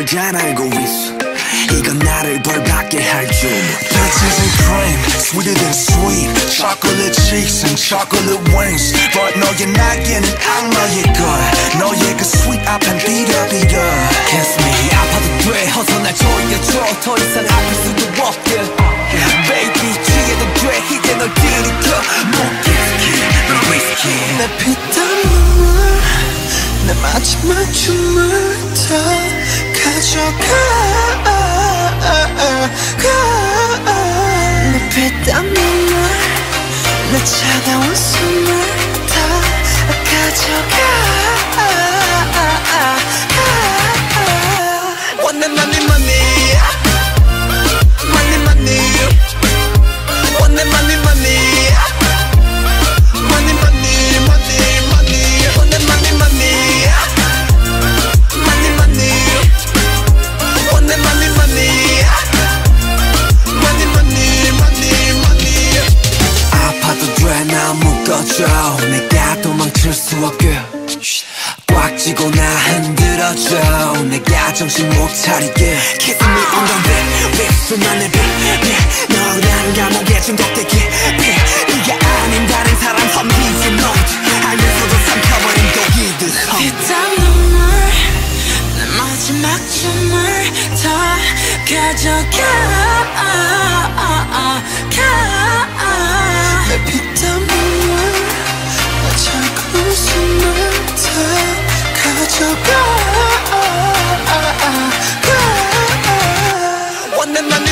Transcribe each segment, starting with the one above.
걸 잘 알고 있어. 이건 나를 벌받게 할줄. Peaches and cream, sweeter than sweet Chocolate cheeks and chocolate wings. But 너의 날개는 악마의 걸. 너의 그 sweet 앞엔 비려비려 Kiss me. 아파도 돼. 어서 날 조여줘. 더 이상 아플 수도 없게. Baby 취해도 돼. 이제 널 들이켜. 목기스키 너 위스키 내 피땀 눈물 내 마지막 춤을 다 가져가. 내 피땀 눈물 내 차가운 숨을 다 가져가. 원내 많이 묶어줘 내가 도망칠 수 없게. 꽉 쥐고 나 흔들어줘. 내가 정신 못 차리게. Kiss me on the lips 나의 빛 너란 감옥에 중독되기 네가 아닌 다른 사람 선비지 너 알면서도 삼켜버린 독이듯 피땀 눈물 내 마지막 춤을 다 가져가 and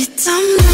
Cheat on me